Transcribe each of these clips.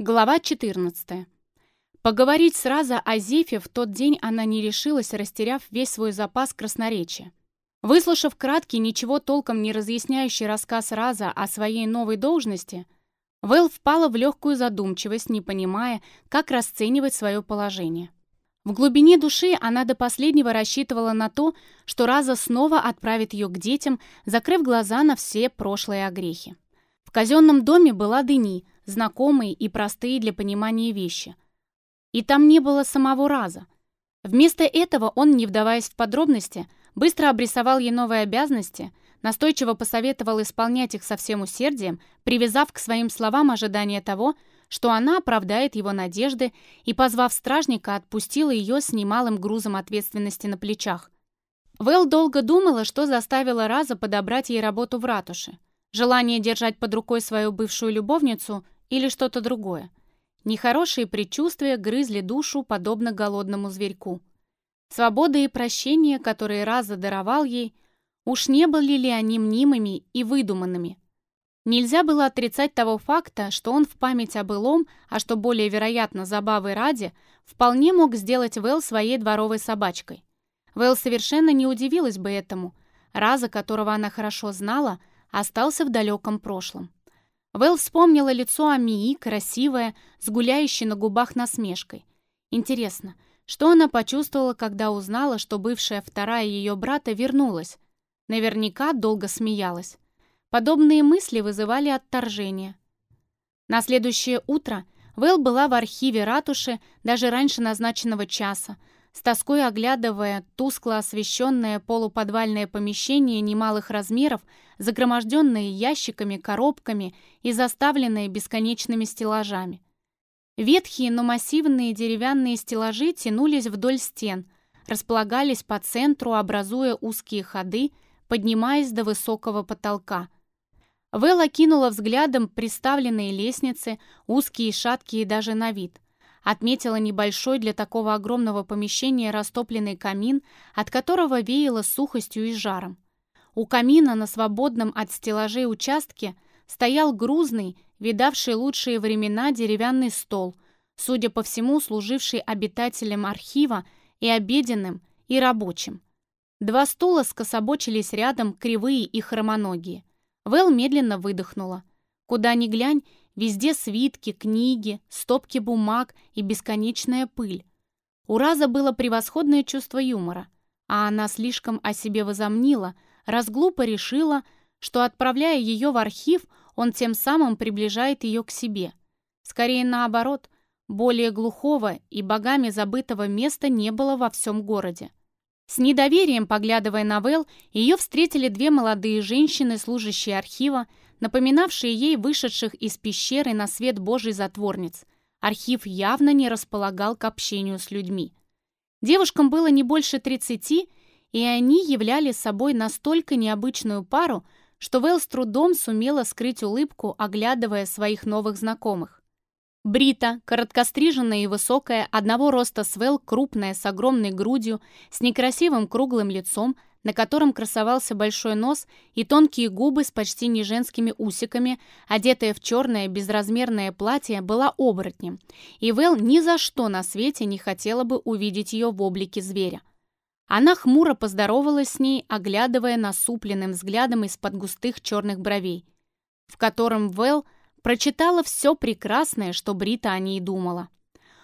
Глава 14. Поговорить с Раза о Зефе в тот день она не решилась, растеряв весь свой запас красноречия. Выслушав краткий, ничего толком не разъясняющий рассказ Раза о своей новой должности, Вэл впала в легкую задумчивость, не понимая, как расценивать свое положение. В глубине души она до последнего рассчитывала на то, что Раза снова отправит ее к детям, закрыв глаза на все прошлые огрехи. В казенном доме была Дени – знакомые и простые для понимания вещи. И там не было самого раза. Вместо этого он, не вдаваясь в подробности, быстро обрисовал ей новые обязанности, настойчиво посоветовал исполнять их со всем усердием, привязав к своим словам ожидание того, что она оправдает его надежды и, позвав стражника, отпустила ее с немалым грузом ответственности на плечах. Вэл долго думала, что заставило Раза подобрать ей работу в ратуше. Желание держать под рукой свою бывшую любовницу или что-то другое. Нехорошие предчувствия грызли душу, подобно голодному зверьку. Свобода и прощение, которые Раза даровал ей, уж не были ли они мнимыми и выдуманными? Нельзя было отрицать того факта, что он в память о былом, а что более вероятно, забавы ради, вполне мог сделать Вэл своей дворовой собачкой. Вэл совершенно не удивилась бы этому. Раза, которого она хорошо знала, остался в далеком прошлом. Вэл вспомнила лицо Амии, красивое, с гуляющей на губах насмешкой. Интересно, что она почувствовала, когда узнала, что бывшая вторая ее брата вернулась? Наверняка долго смеялась. Подобные мысли вызывали отторжение. На следующее утро Вэл была в архиве ратуши даже раньше назначенного часа, с тоской оглядывая тускло освещенное полуподвальное помещение немалых размеров, загроможденное ящиками, коробками и заставленное бесконечными стеллажами. Ветхие, но массивные деревянные стеллажи тянулись вдоль стен, располагались по центру, образуя узкие ходы, поднимаясь до высокого потолка. Вэлла кинула взглядом приставленные лестницы, узкие и шаткие даже на вид – Отметила небольшой для такого огромного помещения растопленный камин, от которого веяло сухостью и жаром. У камина на свободном от стеллажей участке стоял грузный, видавший лучшие времена деревянный стол, судя по всему, служивший обитателем архива и обеденным, и рабочим. Два стула скособочились рядом, кривые и хромоногие. Вэл медленно выдохнула. Куда ни глянь, Везде свитки, книги, стопки бумаг и бесконечная пыль. У Раза было превосходное чувство юмора, а она слишком о себе возомнила, раз глупо решила, что, отправляя ее в архив, он тем самым приближает ее к себе. Скорее наоборот, более глухого и богами забытого места не было во всем городе. С недоверием, поглядывая на Вэл, ее встретили две молодые женщины, служащие архива, напоминавшие ей вышедших из пещеры на свет Божий затворниц. Архив явно не располагал к общению с людьми. Девушкам было не больше 30, и они являли собой настолько необычную пару, что Вэл с трудом сумела скрыть улыбку, оглядывая своих новых знакомых. Брита, короткостриженная и высокая, одного роста с Вэл, крупная, с огромной грудью, с некрасивым круглым лицом, на котором красовался большой нос и тонкие губы с почти не женскими усиками, одетая в черное безразмерное платье, была оборотнем, и Вэл ни за что на свете не хотела бы увидеть ее в облике зверя. Она хмуро поздоровалась с ней, оглядывая насупленным взглядом из-под густых черных бровей, в котором Вэл прочитала все прекрасное, что Брита о ней думала.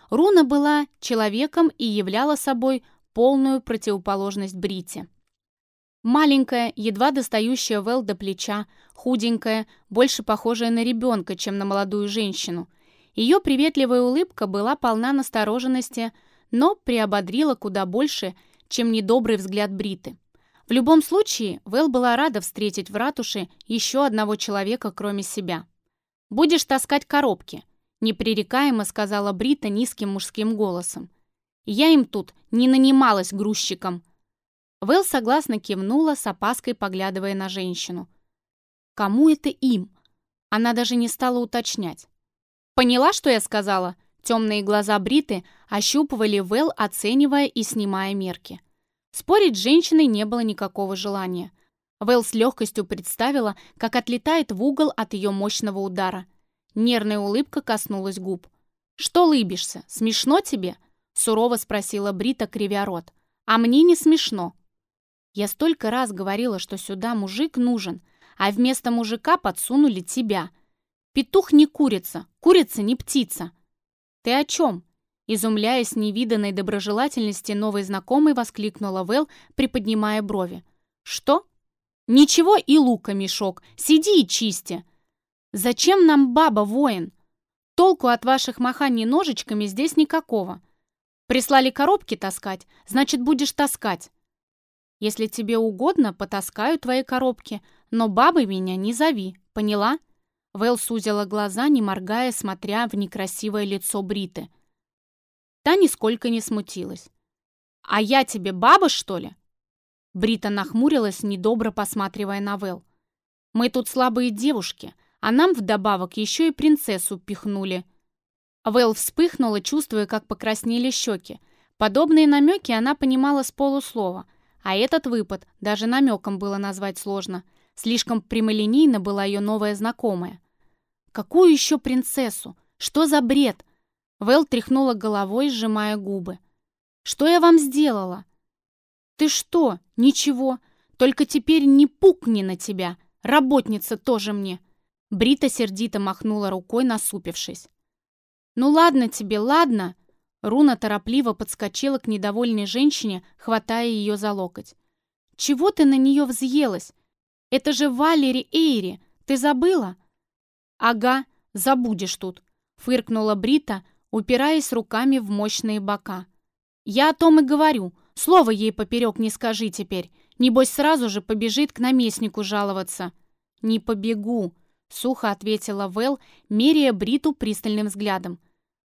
Руна была человеком и являла собой полную противоположность Брите. Маленькая, едва достающая Вэл до плеча, худенькая, больше похожая на ребенка, чем на молодую женщину. Ее приветливая улыбка была полна настороженности, но приободрила куда больше, чем недобрый взгляд Бриты. В любом случае, Вэл была рада встретить в ратуше еще одного человека, кроме себя. «Будешь таскать коробки», — непререкаемо сказала Брита низким мужским голосом. «Я им тут не нанималась грузчиком», — Вэл согласно кивнула, с опаской поглядывая на женщину. «Кому это им?» Она даже не стала уточнять. «Поняла, что я сказала?» Темные глаза Бриты ощупывали Вэл, оценивая и снимая мерки. Спорить с женщиной не было никакого желания. Вэл с легкостью представила, как отлетает в угол от ее мощного удара. Нервная улыбка коснулась губ. «Что лыбишься? Смешно тебе?» Сурово спросила Брита, кривя рот. «А мне не смешно». Я столько раз говорила, что сюда мужик нужен, а вместо мужика подсунули тебя. Петух не курица, курица не птица. Ты о чем? Изумляясь невиданной доброжелательности новой знакомой, воскликнула Вэл, приподнимая брови. «Что?» «Ничего и лука мешок. Сиди и чисти». «Зачем нам баба-воин? Толку от ваших маханий ножичками здесь никакого. Прислали коробки таскать, значит, будешь таскать. Если тебе угодно, потаскаю твои коробки, но бабой меня не зови, поняла?» Вэл сузила глаза, не моргая, смотря в некрасивое лицо Бриты. Та нисколько не смутилась. «А я тебе баба, что ли?» Брита нахмурилась, недобро посматривая на Вэл. «Мы тут слабые девушки, а нам вдобавок еще и принцессу пихнули». Вэл вспыхнула, чувствуя, как покраснели щеки. Подобные намеки она понимала с полуслова, а этот выпад даже намеком было назвать сложно. Слишком прямолинейно была ее новая знакомая. «Какую еще принцессу? Что за бред?» Вэл тряхнула головой, сжимая губы. «Что я вам сделала?» «Ты что? Ничего. Только теперь не пукни на тебя. Работница тоже мне». Брита сердито махнула рукой, насупившись. «Ну ладно тебе, ладно!» Руна торопливо подскочила к недовольной женщине, хватая ее за локоть. «Чего ты на нее взъелась? Это же Валери Эйри, ты забыла?» «Ага, забудешь тут», — фыркнула Брита, упираясь руками в мощные бока. «Я о том и говорю. Слово ей поперек не скажи теперь. Небось, сразу же побежит к наместнику жаловаться». «Не побегу», — сухо ответила Вэл, меряя Бриту пристальным взглядом.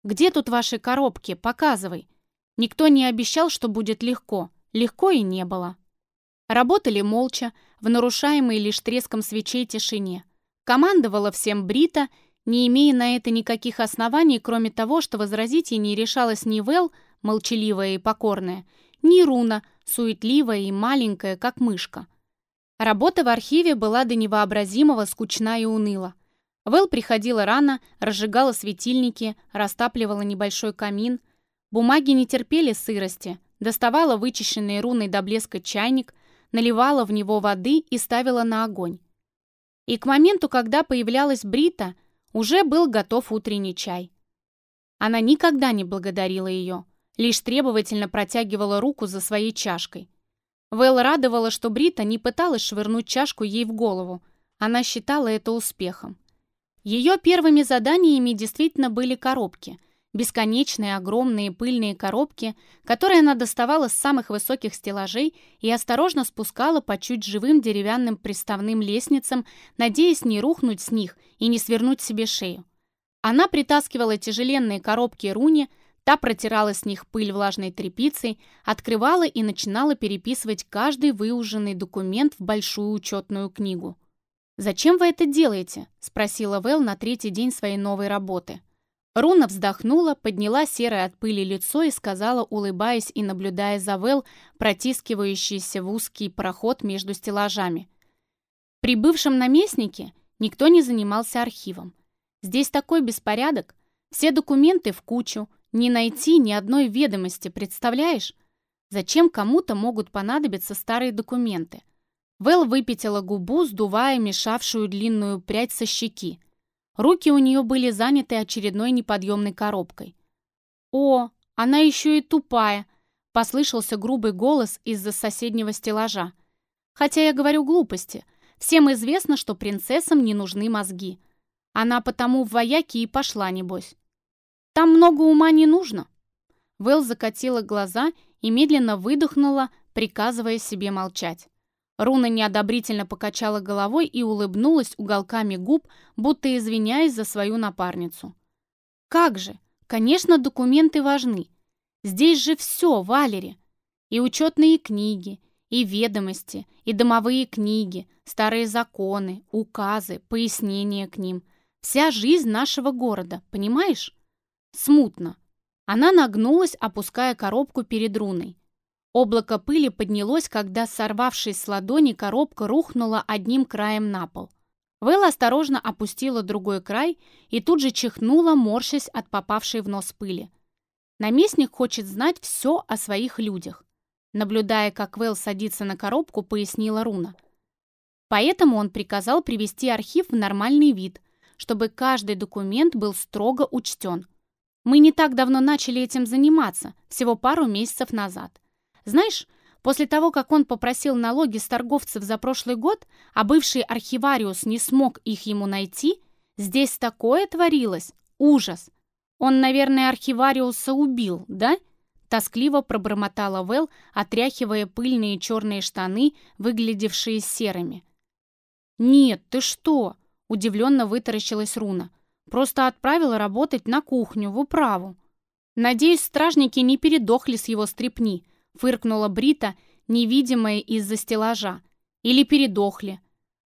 «Где тут ваши коробки? Показывай». Никто не обещал, что будет легко. Легко и не было. Работали молча, в нарушаемой лишь треском свечей тишине. Командовала всем Брита, не имея на это никаких оснований, кроме того, что возразить ей не решалась ни Вэл, молчаливая и покорная, ни Руна, суетливая и маленькая, как мышка. Работа в архиве была до невообразимого скучна и уныла. Вэл приходила рано, разжигала светильники, растапливала небольшой камин. Бумаги не терпели сырости, доставала вычищенный руной до блеска чайник, наливала в него воды и ставила на огонь. И к моменту, когда появлялась Брита, уже был готов утренний чай. Она никогда не благодарила ее, лишь требовательно протягивала руку за своей чашкой. Вэл радовала, что Брита не пыталась швырнуть чашку ей в голову. Она считала это успехом. Ее первыми заданиями действительно были коробки — бесконечные огромные пыльные коробки, которые она доставала с самых высоких стеллажей и осторожно спускала по чуть живым деревянным приставным лестницам, надеясь не рухнуть с них и не свернуть себе шею. Она притаскивала тяжеленные коробки Руни, та протирала с них пыль влажной тряпицей, открывала и начинала переписывать каждый выуженный документ в большую учетную книгу. «Зачем вы это делаете?» — спросила Вэл на третий день своей новой работы. Руна вздохнула, подняла серое от пыли лицо и сказала, улыбаясь и наблюдая за Вэл, протискивающийся в узкий проход между стеллажами. При бывшем наместнике никто не занимался архивом. Здесь такой беспорядок, все документы в кучу, не найти ни одной ведомости, представляешь? Зачем кому-то могут понадобиться старые документы? Вэл выпятила губу, сдувая мешавшую длинную прядь со щеки. Руки у нее были заняты очередной неподъемной коробкой. «О, она еще и тупая!» — послышался грубый голос из-за соседнего стеллажа. «Хотя я говорю глупости. Всем известно, что принцессам не нужны мозги. Она потому в вояки и пошла, небось. Там много ума не нужно». Вэл закатила глаза и медленно выдохнула, приказывая себе молчать. Руна неодобрительно покачала головой и улыбнулась уголками губ, будто извиняясь за свою напарницу. «Как же! Конечно, документы важны. Здесь же все, Валери. И учетные книги, и ведомости, и домовые книги, старые законы, указы, пояснения к ним. Вся жизнь нашего города, понимаешь? Смутно. Она нагнулась, опуская коробку перед руной. Облако пыли поднялось, когда, сорвавшись с ладони, коробка рухнула одним краем на пол. Вэлла осторожно опустила другой край и тут же чихнула, морщась от попавшей в нос пыли. Наместник хочет знать все о своих людях. Наблюдая, как Вэл садится на коробку, пояснила Руна. Поэтому он приказал привести архив в нормальный вид, чтобы каждый документ был строго учтен. Мы не так давно начали этим заниматься, всего пару месяцев назад. Знаешь, После того, как он попросил налоги с торговцев за прошлый год, а бывший архивариус не смог их ему найти, здесь такое творилось. Ужас. Он, наверное, архивариуса убил, да? Тоскливо пробормотала Вэл, отряхивая пыльные черные штаны, выглядевшие серыми. «Нет, ты что?» – удивленно вытаращилась Руна. «Просто отправила работать на кухню, в управу. Надеюсь, стражники не передохли с его стрепни фыркнула Брита, невидимая из-за стеллажа. Или передохли.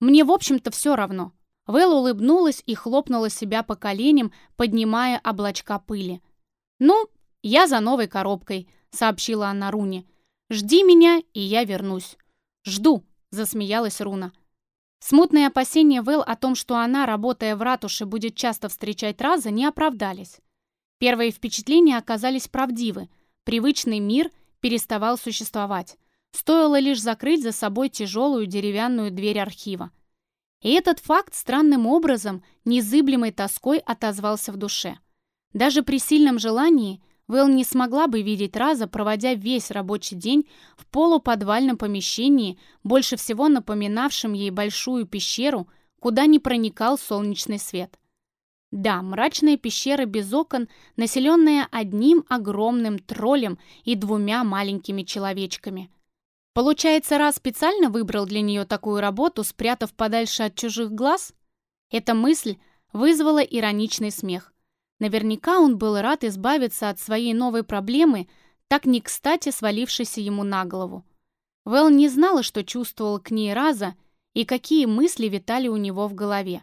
Мне, в общем-то, все равно. Вэл улыбнулась и хлопнула себя по коленям, поднимая облачка пыли. «Ну, я за новой коробкой», — сообщила она Руне. «Жди меня, и я вернусь». «Жду», — засмеялась Руна. Смутные опасения Вэл о том, что она, работая в ратуше, будет часто встречать Раза, не оправдались. Первые впечатления оказались правдивы. Привычный мир переставал существовать. Стоило лишь закрыть за собой тяжелую деревянную дверь архива. И этот факт странным образом, незыблемой тоской отозвался в душе. Даже при сильном желании Вэл не смогла бы видеть Раза, проводя весь рабочий день в полуподвальном помещении, больше всего напоминавшем ей большую пещеру, куда не проникал солнечный свет. Да, мрачная пещера без окон, населенная одним огромным троллем и двумя маленькими человечками. Получается, раз специально выбрал для нее такую работу, спрятав подальше от чужих глаз? Эта мысль вызвала ироничный смех. Наверняка он был рад избавиться от своей новой проблемы, так не кстати свалившейся ему на голову. Вэл не знала, что чувствовал к ней Раза и какие мысли витали у него в голове.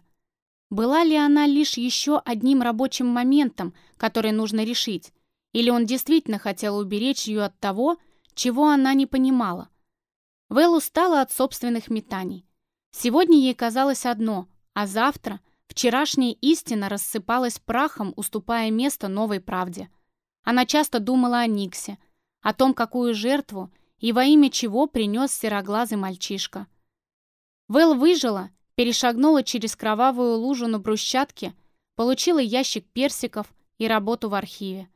Была ли она лишь еще одним рабочим моментом, который нужно решить, или он действительно хотел уберечь ее от того, чего она не понимала? Вэл устала от собственных метаний. Сегодня ей казалось одно, а завтра вчерашняя истина рассыпалась прахом, уступая место новой правде. Она часто думала о Никсе, о том, какую жертву и во имя чего принес сероглазый мальчишка. Вэл выжила перешагнула через кровавую лужу на брусчатке, получила ящик персиков и работу в архиве.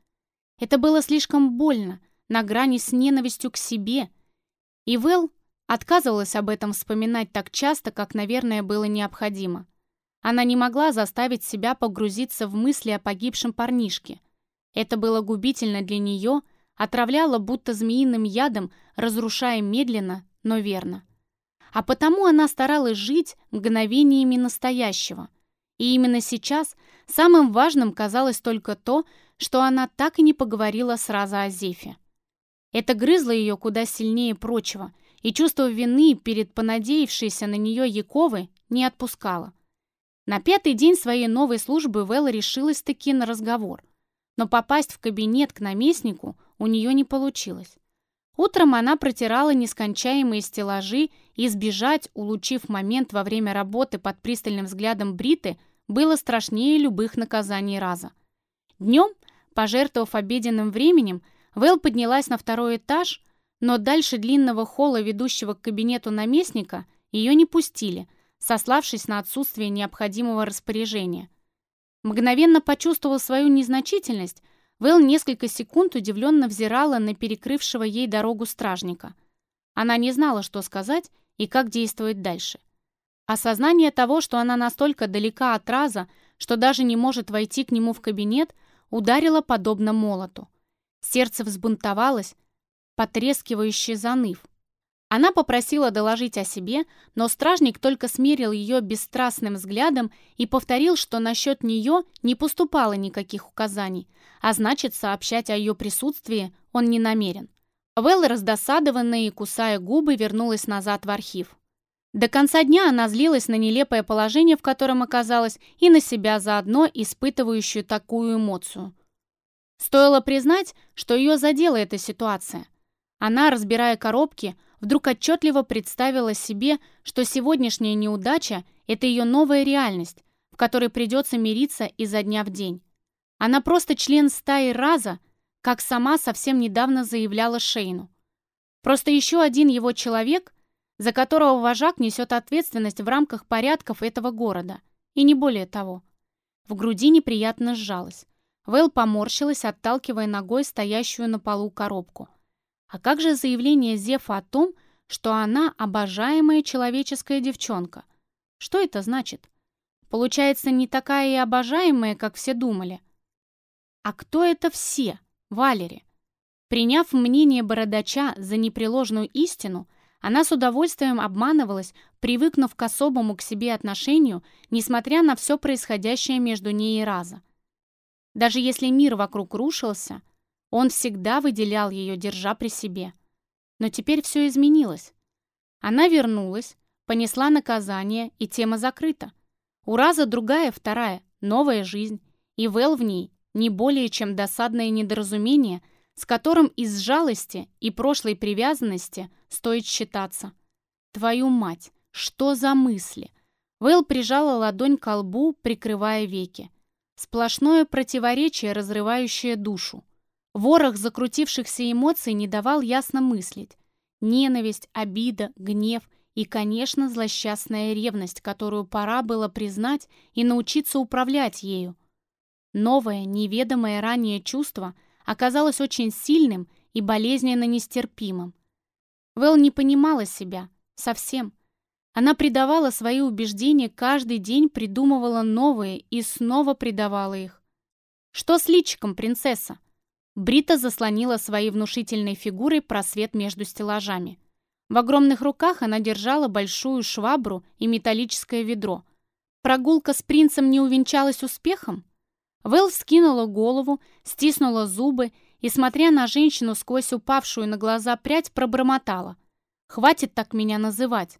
Это было слишком больно, на грани с ненавистью к себе. И Вэл отказывалась об этом вспоминать так часто, как, наверное, было необходимо. Она не могла заставить себя погрузиться в мысли о погибшем парнишке. Это было губительно для нее, отравляло будто змеиным ядом, разрушая медленно, но верно а потому она старалась жить мгновениями настоящего. И именно сейчас самым важным казалось только то, что она так и не поговорила сразу о Зефе. Это грызло ее куда сильнее прочего, и чувство вины перед понадеявшейся на нее Яковы не отпускало. На пятый день своей новой службы Вэлла решилась-таки на разговор, но попасть в кабинет к наместнику у нее не получилось. Утром она протирала нескончаемые стеллажи, и сбежать, улучив момент во время работы под пристальным взглядом Бриты, было страшнее любых наказаний раза. Днем, пожертвовав обеденным временем, Вэл поднялась на второй этаж, но дальше длинного холла, ведущего к кабинету наместника, ее не пустили, сославшись на отсутствие необходимого распоряжения. Мгновенно почувствовав свою незначительность, Вэл несколько секунд удивленно взирала на перекрывшего ей дорогу стражника. Она не знала, что сказать и как действовать дальше. Осознание того, что она настолько далека от Раза, что даже не может войти к нему в кабинет, ударило подобно молоту. Сердце взбунтовалось, потрескивающе заныв. Она попросила доложить о себе, но стражник только смерил ее бесстрастным взглядом и повторил, что насчет нее не поступало никаких указаний, а значит, сообщать о ее присутствии он не намерен. Вэлла, раздосадованная и кусая губы, вернулась назад в архив. До конца дня она злилась на нелепое положение, в котором оказалась, и на себя заодно, испытывающую такую эмоцию. Стоило признать, что ее задела эта ситуация. Она, разбирая коробки, Вдруг отчетливо представила себе, что сегодняшняя неудача — это ее новая реальность, в которой придется мириться изо дня в день. Она просто член стаи Раза, как сама совсем недавно заявляла Шейну. Просто еще один его человек, за которого вожак несет ответственность в рамках порядков этого города, и не более того. В груди неприятно сжалась. Вэл поморщилась, отталкивая ногой стоящую на полу коробку. А как же заявление Зефа о том, что она обожаемая человеческая девчонка? Что это значит? Получается, не такая и обожаемая, как все думали. А кто это все, Валери? Приняв мнение бородача за непреложную истину, она с удовольствием обманывалась, привыкнув к особому к себе отношению, несмотря на все происходящее между ней и Раза. Даже если мир вокруг рушился, он всегда выделял ее, держа при себе. Но теперь все изменилось. Она вернулась, понесла наказание, и тема закрыта. У Раза другая, вторая, новая жизнь, и Вэл в ней не более чем досадное недоразумение, с которым из жалости и прошлой привязанности стоит считаться. Твою мать, что за мысли? Вэл прижала ладонь к лбу, прикрывая веки. Сплошное противоречие, разрывающее душу. Ворох закрутившихся эмоций не давал ясно мыслить. Ненависть, обида, гнев и, конечно, злосчастная ревность, которую пора было признать и научиться управлять ею. Новое, неведомое ранее чувство оказалось очень сильным и болезненно нестерпимым. Вэл не понимала себя. Совсем. Она предавала свои убеждения каждый день, придумывала новые и снова предавала их. «Что с личиком, принцесса?» Брита заслонила своей внушительной фигурой просвет между стеллажами. В огромных руках она держала большую швабру и металлическое ведро. Прогулка с принцем не увенчалась успехом? Вэл скинула голову, стиснула зубы и, смотря на женщину сквозь упавшую на глаза прядь, пробормотала. «Хватит так меня называть.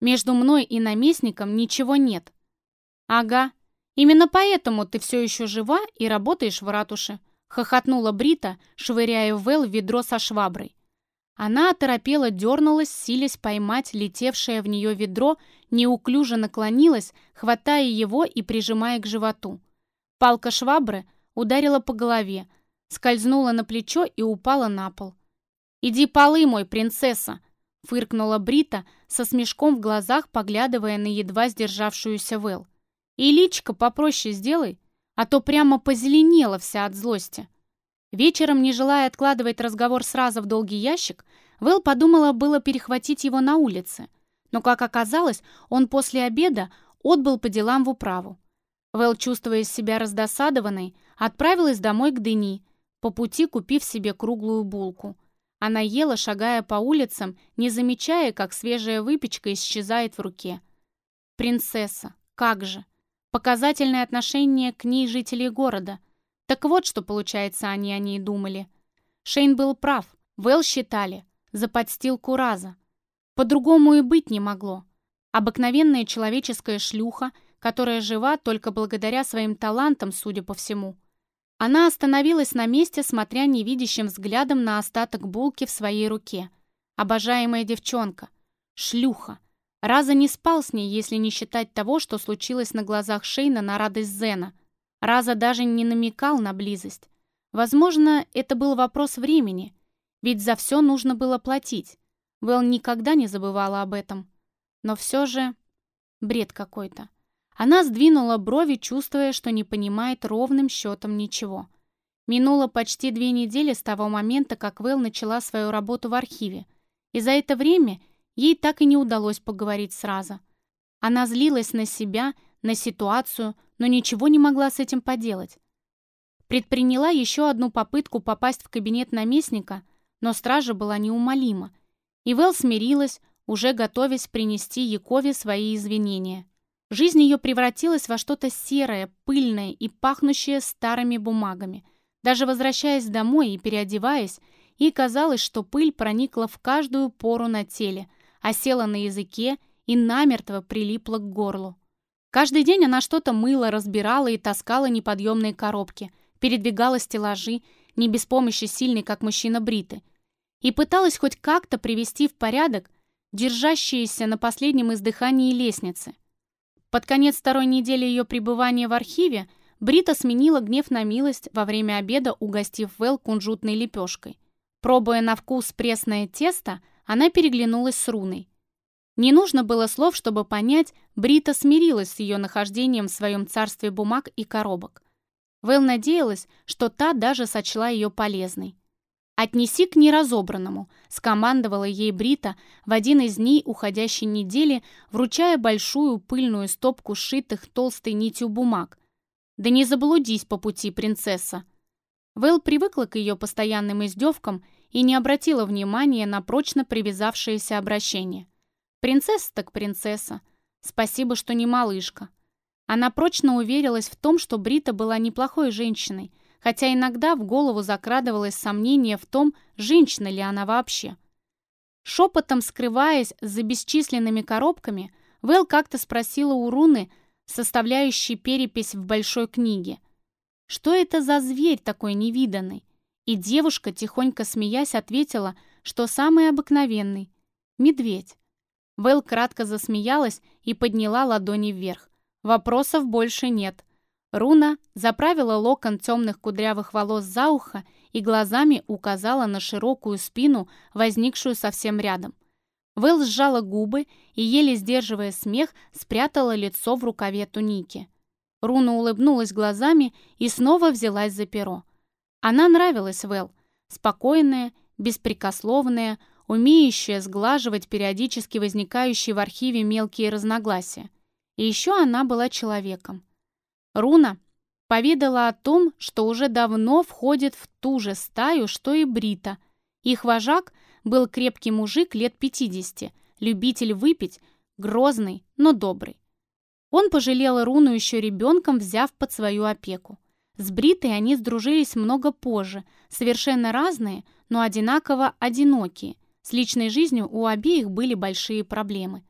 Между мной и наместником ничего нет». «Ага, именно поэтому ты все еще жива и работаешь в ратуше», хохотнула Брита, швыряя в Вэл ведро со шваброй. Она оторопела, дернулась, силясь поймать летевшее в нее ведро, неуклюже наклонилась, хватая его и прижимая к животу. Палка швабры ударила по голове, скользнула на плечо и упала на пол. «Иди полы мой, принцесса!» — фыркнула Брита, со смешком в глазах, поглядывая на едва сдержавшуюся Вэл. «И личико попроще сделай, а то прямо позеленела вся от злости. Вечером, не желая откладывать разговор сразу в долгий ящик, Вэл подумала было перехватить его на улице, но, как оказалось, он после обеда отбыл по делам в управу. Вэл, чувствуя себя раздосадованной, отправилась домой к Дени, по пути купив себе круглую булку. Она ела, шагая по улицам, не замечая, как свежая выпечка исчезает в руке. «Принцесса, как же!» Показательное отношение к ней жителей города. Так вот, что, получается, они о ней думали. Шейн был прав. Вэл считали. За подстилку раза. По-другому и быть не могло. Обыкновенная человеческая шлюха, которая жива только благодаря своим талантам, судя по всему. Она остановилась на месте, смотря невидящим взглядом на остаток булки в своей руке. Обожаемая девчонка. Шлюха. Раза не спал с ней, если не считать того, что случилось на глазах Шейна на радость Зена. Раза даже не намекал на близость. Возможно, это был вопрос времени, ведь за все нужно было платить. Вэл никогда не забывала об этом. Но все же... Бред какой-то. Она сдвинула брови, чувствуя, что не понимает ровным счетом ничего. Минуло почти две недели с того момента, как Вэл начала свою работу в архиве. И за это время Ей так и не удалось поговорить сразу. Она злилась на себя, на ситуацию, но ничего не могла с этим поделать. Предприняла еще одну попытку попасть в кабинет наместника, но стража была неумолима. И Вэл смирилась, уже готовясь принести Якове свои извинения. Жизнь ее превратилась во что-то серое, пыльное и пахнущее старыми бумагами. Даже возвращаясь домой и переодеваясь, ей казалось, что пыль проникла в каждую пору на теле – осела на языке и намертво прилипла к горлу. Каждый день она что-то мыла, разбирала и таскала неподъемные коробки, передвигала стеллажи, не без помощи сильной, как мужчина Бриты. и пыталась хоть как-то привести в порядок держащиеся на последнем издыхании лестницы. Под конец второй недели ее пребывания в архиве Брита сменила гнев на милость во время обеда, угостив Вэл кунжутной лепешкой. Пробуя на вкус пресное тесто, она переглянулась с Руной. Не нужно было слов, чтобы понять, Брита смирилась с ее нахождением в своем царстве бумаг и коробок. Вэл надеялась, что та даже сочла ее полезной. «Отнеси к неразобранному», — скомандовала ей Брита в один из дней уходящей недели, вручая большую пыльную стопку сшитых толстой нитью бумаг. «Да не заблудись по пути, принцесса!» Вэл привыкла к ее постоянным издевкам и не обратила внимания на прочно привязавшееся обращение. «Принцесса так принцесса. Спасибо, что не малышка». Она прочно уверилась в том, что Брита была неплохой женщиной, хотя иногда в голову закрадывалось сомнение в том, женщина ли она вообще. Шепотом скрываясь за бесчисленными коробками, Вэл как-то спросила у Руны, составляющей перепись в большой книге, что это за зверь такой невиданный? И девушка, тихонько смеясь, ответила, что самый обыкновенный — медведь. Вэл кратко засмеялась и подняла ладони вверх. Вопросов больше нет. Руна заправила локон темных кудрявых волос за ухо и глазами указала на широкую спину, возникшую совсем рядом. Вэл сжала губы и, еле сдерживая смех, спрятала лицо в рукаве туники. Руна улыбнулась глазами и снова взялась за перо. Она нравилась Вэл. Спокойная, беспрекословная, умеющая сглаживать периодически возникающие в архиве мелкие разногласия. И еще она была человеком. Руна поведала о том, что уже давно входит в ту же стаю, что и Брита. Их вожак был крепкий мужик лет 50, любитель выпить, грозный, но добрый. Он пожалел Руну еще ребенком, взяв под свою опеку. С Бритой они сдружились много позже, совершенно разные, но одинаково одинокие. С личной жизнью у обеих были большие проблемы.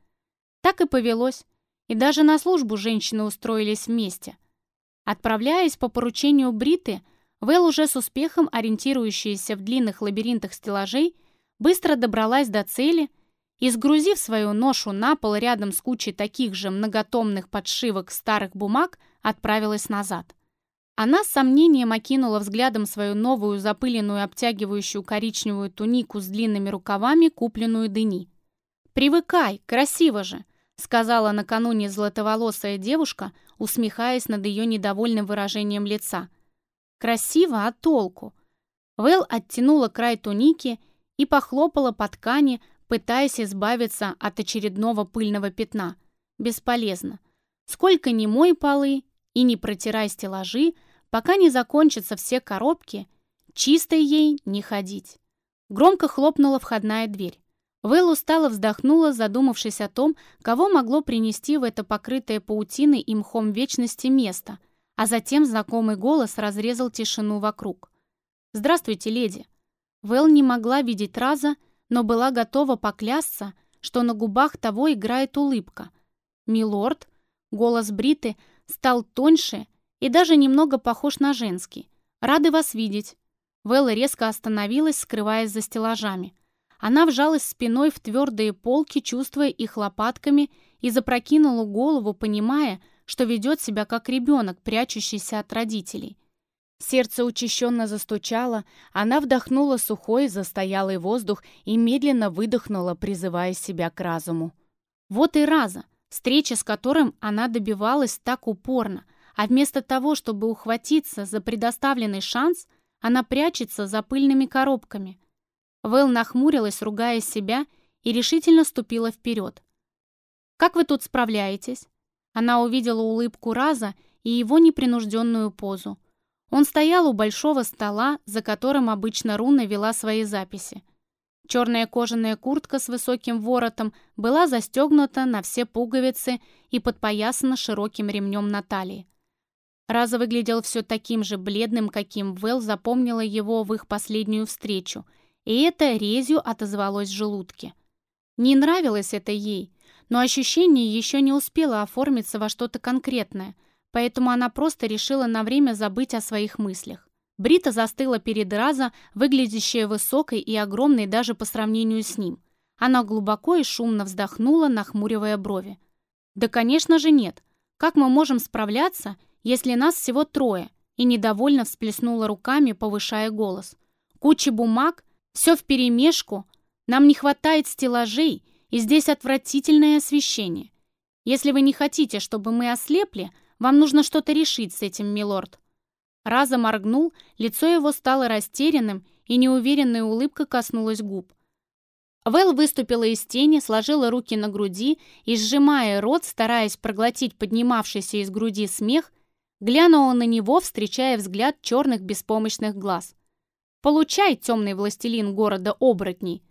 Так и повелось. И даже на службу женщины устроились вместе. Отправляясь по поручению Бриты, Вэл, уже с успехом ориентирующаяся в длинных лабиринтах стеллажей, быстро добралась до цели и, сгрузив свою ношу на пол рядом с кучей таких же многотомных подшивок старых бумаг, отправилась назад. Она с сомнением окинула взглядом свою новую запыленную обтягивающую коричневую тунику с длинными рукавами, купленную Дени. «Привыкай, красиво же!» сказала накануне златоволосая девушка, усмехаясь над ее недовольным выражением лица. «Красиво, а толку?» Вэл оттянула край туники и похлопала по ткани, пытаясь избавиться от очередного пыльного пятна. Бесполезно. Сколько ни мой полы и не протирай стеллажи, пока не закончатся все коробки, чистой ей не ходить. Громко хлопнула входная дверь. Вэл устало вздохнула, задумавшись о том, кого могло принести в это покрытое паутиной и мхом вечности место, а затем знакомый голос разрезал тишину вокруг. «Здравствуйте, леди!» Вэл не могла видеть Раза, но была готова поклясться, что на губах того играет улыбка. «Милорд!» Голос Бриты стал тоньше и даже немного похож на женский. «Рады вас видеть!» Вэл резко остановилась, скрываясь за стеллажами. Она вжалась спиной в твердые полки, чувствуя их лопатками, и запрокинула голову, понимая, что ведет себя как ребенок, прячущийся от родителей. Сердце учащенно застучало, она вдохнула сухой, застоялый воздух и медленно выдохнула, призывая себя к разуму. Вот и Раза, встреча с которым она добивалась так упорно, а вместо того, чтобы ухватиться за предоставленный шанс, она прячется за пыльными коробками. Вэл нахмурилась, ругая себя, и решительно ступила вперед. «Как вы тут справляетесь?» Она увидела улыбку Раза и его непринужденную позу. Он стоял у большого стола, за которым обычно Руна вела свои записи. Черная кожаная куртка с высоким воротом была застегнута на все пуговицы и подпоясана широким ремнем на талии. Раза выглядел все таким же бледным, каким Вэл запомнила его в их последнюю встречу – и это резью отозвалось в желудке. Не нравилось это ей, но ощущение еще не успело оформиться во что-то конкретное, поэтому она просто решила на время забыть о своих мыслях. Брита застыла перед Раза, выглядящая высокой и огромной даже по сравнению с ним. Она глубоко и шумно вздохнула, нахмуривая брови. «Да, конечно же, нет. Как мы можем справляться, если нас всего трое?» И недовольно всплеснула руками, повышая голос. «Куча бумаг, все вперемешку. Нам не хватает стеллажей, и здесь отвратительное освещение. Если вы не хотите, чтобы мы ослепли, вам нужно что-то решить с этим, милорд». Раза моргнул, лицо его стало растерянным, и неуверенная улыбка коснулась губ. Вэл выступила из тени, сложила руки на груди и, сжимая рот, стараясь проглотить поднимавшийся из груди смех, глянула на него, встречая взгляд черных беспомощных глаз. «Получай, темный властелин города оборотней!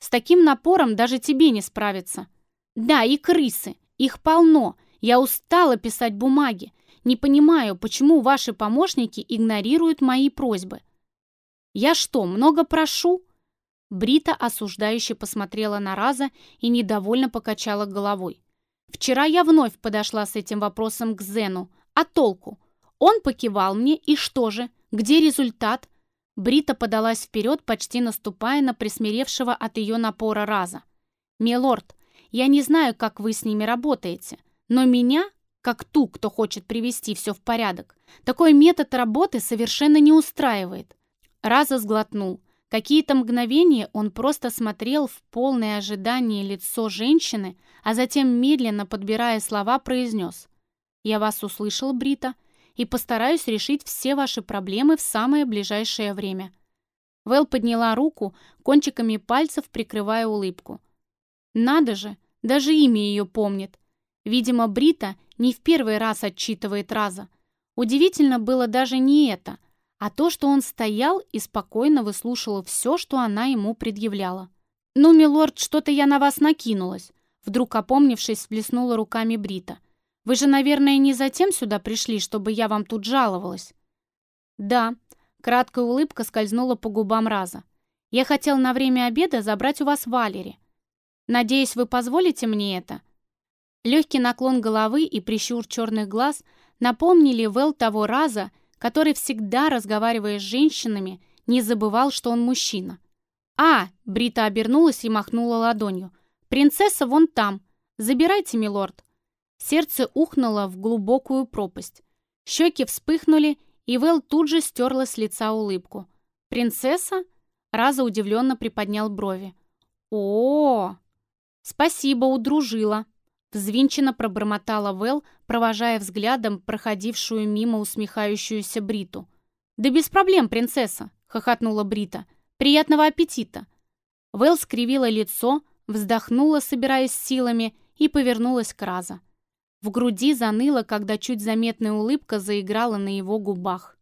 С таким напором даже тебе не справиться. Да, и крысы, их полно, я устала писать бумаги, не понимаю, почему ваши помощники игнорируют мои просьбы. Я что, много прошу?» Брита осуждающе посмотрела на Раза и недовольно покачала головой. «Вчера я вновь подошла с этим вопросом к Зену. А толку? Он покивал мне, и что же? Где результат?» Брита подалась вперед, почти наступая на присмиревшего от ее напора Раза. «Милорд, я не знаю, как вы с ними работаете, но меня как ту, кто хочет привести все в порядок. Такой метод работы совершенно не устраивает. Раза сглотнул. Какие-то мгновения он просто смотрел в полное ожидание лицо женщины, а затем, медленно подбирая слова, произнес. «Я вас услышал, Брита, и постараюсь решить все ваши проблемы в самое ближайшее время». Вэл подняла руку, кончиками пальцев прикрывая улыбку. «Надо же, даже имя ее помнит. Видимо, Брита не в первый раз отчитывает Раза. Удивительно было даже не это, а то, что он стоял и спокойно выслушивал все, что она ему предъявляла. «Ну, милорд, что-то я на вас накинулась», вдруг опомнившись, сплеснула руками Брита. «Вы же, наверное, не затем сюда пришли, чтобы я вам тут жаловалась?» «Да», краткая улыбка скользнула по губам Раза. «Я хотел на время обеда забрать у вас Валери. Надеюсь, вы позволите мне это?» Легкий наклон головы и прищур черных глаз напомнили Вэл того раза, который всегда, разговаривая с женщинами, не забывал, что он мужчина. «А!» — Брита обернулась и махнула ладонью. «Принцесса вон там! Забирайте, милорд!» Сердце ухнуло в глубокую пропасть. Щеки вспыхнули, и Вэл тут же стерла с лица улыбку. «Принцесса?» — Раза удивленно приподнял брови. о, Спасибо, удружила!» Взвинченно пробормотала Вэл, провожая взглядом проходившую мимо усмехающуюся Бриту. «Да без проблем, принцесса!» — хохотнула Брита. «Приятного аппетита!» Вэл скривила лицо, вздохнула, собираясь силами, и повернулась к Раза. В груди заныло, когда чуть заметная улыбка заиграла на его губах.